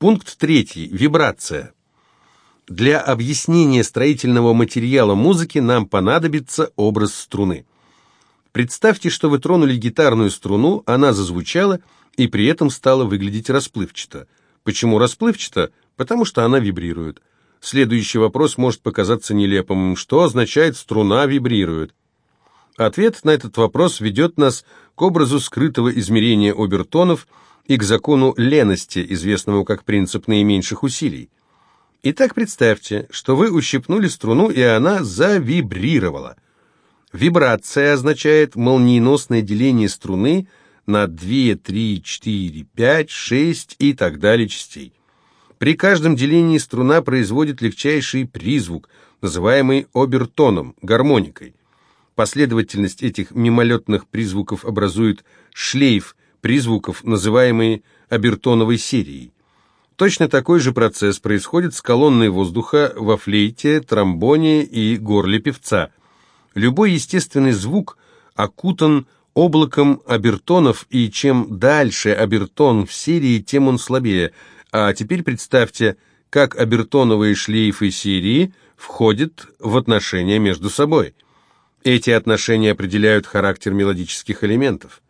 Пункт третий. Вибрация. Для объяснения строительного материала музыки нам понадобится образ струны. Представьте, что вы тронули гитарную струну, она зазвучала и при этом стала выглядеть расплывчато. Почему расплывчато? Потому что она вибрирует. Следующий вопрос может показаться нелепым. Что означает «струна вибрирует»? Ответ на этот вопрос ведет нас к образу скрытого измерения обертонов и к закону лености, известному как принцип наименьших усилий. Итак, представьте, что вы ущипнули струну, и она завибрировала. Вибрация означает молниеносное деление струны на 2, 3, 4, 5, 6 и так далее частей. При каждом делении струна производит легчайший призвук, называемый обертоном, гармоникой. Последовательность этих мимолетных призвуков образует шлейф призвуков, называемый обертоновой серией. Точно такой же процесс происходит с колонной воздуха во флейте, тромбоне и горле певца. Любой естественный звук окутан облаком обертонов, и чем дальше обертон в серии, тем он слабее – а теперь представьте, как обертоновые шлейфы серии входят в отношения между собой. Эти отношения определяют характер мелодических элементов.